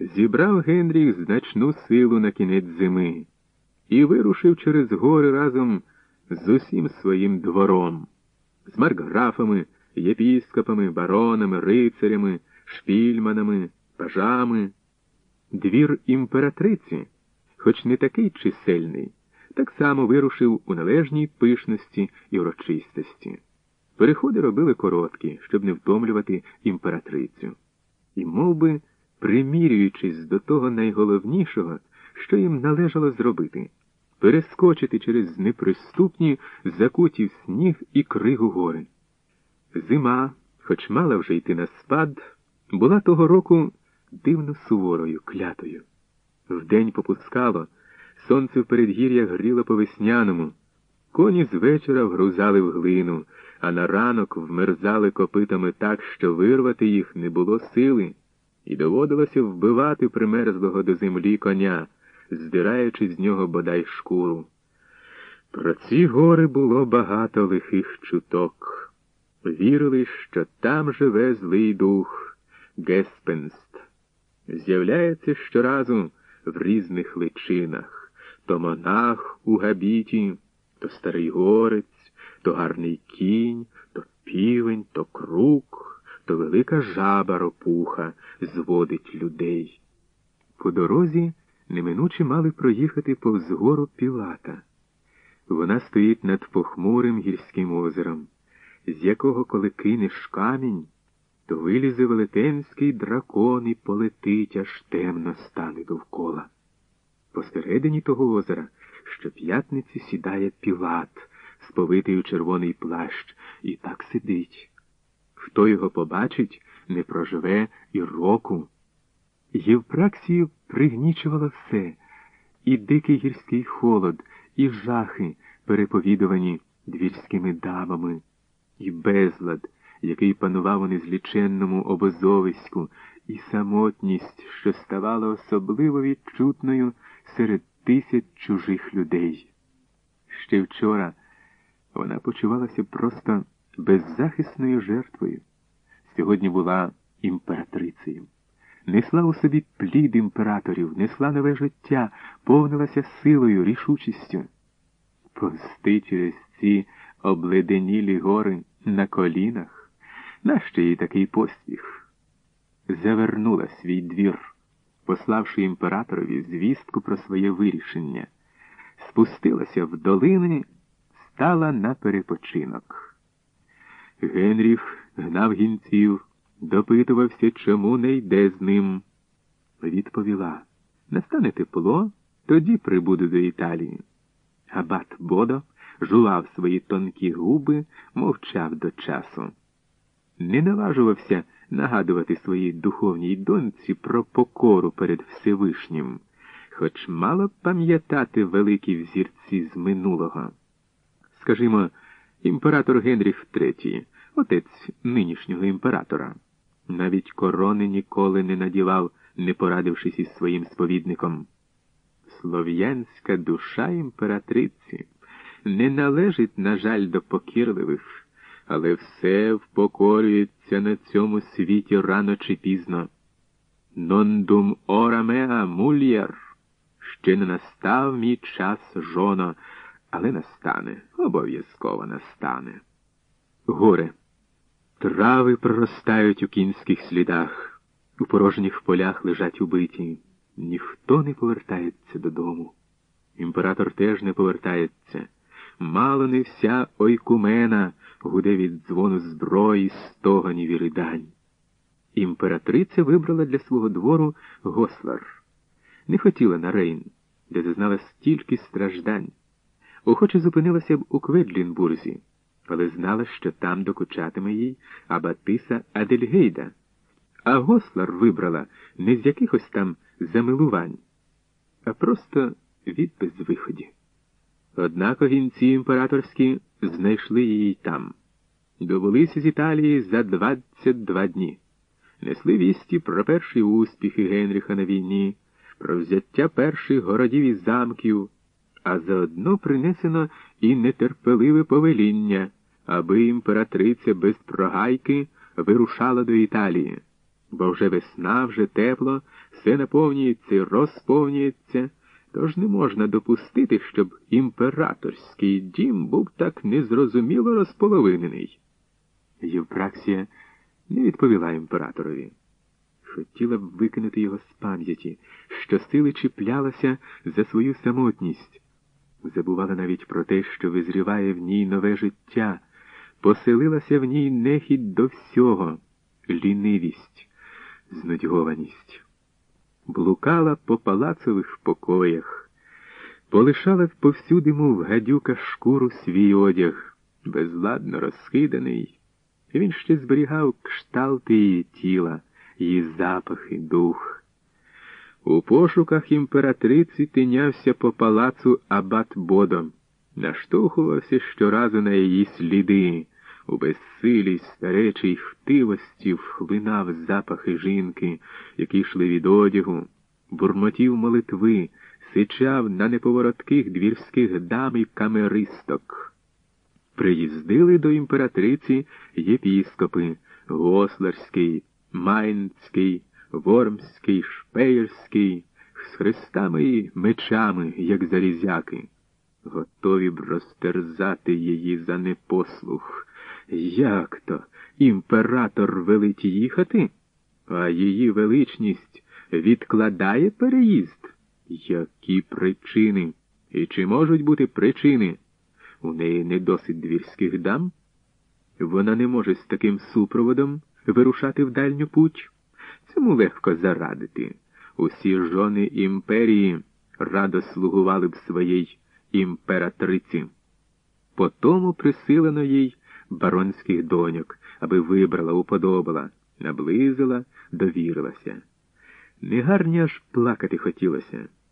зібрав Генріх значну силу на кінець зими і вирушив через гори разом з усім своїм двором, з маркграфами, єпіскопами, баронами, рицарями, шпільманами, пажами. Двір імператриці, хоч не такий чисельний, так само вирушив у належній пишності і урочистості. Переходи робили короткі, щоб не втомлювати імператрицю. І мов би, примірюючись до того найголовнішого, що їм належало зробити перескочити через неприступні, закуті в сніг і кригу гори. Зима, хоч мала вже йти на спад, була того року дивно суворою, клятою. Вдень попускало, сонце в передгір'ях гріло по весняному, коні з вечора вгрузали в глину, а на ранок вмерзали копитами так, що вирвати їх не було сили, і доводилося вбивати примерзлого до землі коня, здираючи з нього бодай шкуру. Про ці гори було багато лихих чуток. Вірили, що там живе злий дух, Геспенст. З'являється щоразу в різних личинах то монах у габіті, то старий горець, то гарний кінь, то півень, то крук, то велика жаба ропуха зводить людей. По дорозі неминуче мали проїхати повз гору Пілата. Вона стоїть над похмурим гірським озером, з якого, коли кинеш камінь, то вилізе велетенський дракон і полетить, аж темно стане довкола. Посередині того озера щоп'ятниці сідає Пілат, сповитий у червоний плащ, і так сидить. Хто його побачить, не проживе і року. Євпраксію пригнічувало все і дикий гірський холод, і жахи, переповідувані двірськими дамами, і безлад, який панував у незліченному обозовиську, і самотність, що ставала особливо відчутною серед тисяч чужих людей. Ще вчора вона почувалася просто беззахисною жертвою. Сьогодні була імператрицею. Несла у собі плід імператорів, несла нове життя, повнилася силою, рішучістю. Повсти через ці обледенілі гори на колінах, нащо їй такий поспіх? Завернула свій двір, пославши імператорові звістку про своє вирішення, спустилася в долини, стала на перепочинок. Генріх гнав гінців, допитувався, чому не йде з ним. Відповіла настане тепло, тоді прибуду до Італії. Абат Бодо жував свої тонкі губи, мовчав до часу. Не наважувався нагадувати своїй духовній доньці про покору перед Всевишнім, хоч мало пам'ятати великі взірці з минулого. Скажімо, імператор Генріх III, отець нинішнього імператора, навіть корони ніколи не надівав, не порадившись із своїм сповідником. Слов'янська душа імператриці не належить, на жаль, до покірливих, але все впокорюється на цьому світі рано чи пізно. Нондум ора меа мульєр. Ще не настав мій час жоно, але настане, обов'язково настане. Горе. Трави проростають у кінських слідах, у порожніх полях лежать убиті. Ніхто не повертається додому. Імператор теж не повертається. Мало не вся ойкумена гуде від дзвону зброї, стоганів і ридань. Імператриця вибрала для свого двору гослар. Не хотіла на Рейн, де зазнала стільки страждань. Охоче зупинилася б у Кведлінбурзі, але знала, що там докучатиме їй Абатиса Адельгейда. А гослар вибрала не з якихось там замилувань, а просто від безвиході. Однак гінці імператорські знайшли її там. Довелися з Італії за 22 дні. Несли вісті про перші успіхи Генріха на війні, про взяття перших городів і замків, а заодно принесено і нетерпеливе повеління, аби імператриця без прогайки вирушала до Італії, бо вже весна, вже тепло, все наповнюється і розповнюється, тож не можна допустити, щоб імператорський дім був так незрозуміло розполовинений. Євпраксія не відповіла імператорові. Хотіла б викинути його з пам'яті, що сили чіплялася за свою самотність, забувала навіть про те, що визріває в ній нове життя, поселилася в ній нехідь до всього, лінивість, знудьгованість. Блукала по палацових покоях, полишала повсюди, мов гадюка шкуру свій одяг, безладно розхиданий. Він ще зберігав кшталти її тіла, її запахи, дух. У пошуках імператриці тинявся по палацу абат Бодом, наштовхувався щоразу на її сліди, у безсилій старечій хтивості вхлинав запахи жінки, які йшли від одягу, бурмотів молитви, сичав на неповоротких двірських дам і камеристок. Приїздили до імператриці єпіскопи Госларський, Майнський, Вормський, Шпеєрський, з хрестами і мечами, як залізяки, готові б розтерзати її за непослух. Як то імператор велить їхати, а її величність відкладає переїзд? Які причини? І чи можуть бути причини? У неї не досить двірських дам? Вона не може з таким супроводом вирушати в дальню путь. Цьому легко зарадити. Усі жони імперії радо слугували б своїй імператриці. Потому присилено їй баронських доньок, аби вибрала, уподобала, наблизила, довірилася. Негарні аж плакати хотілося.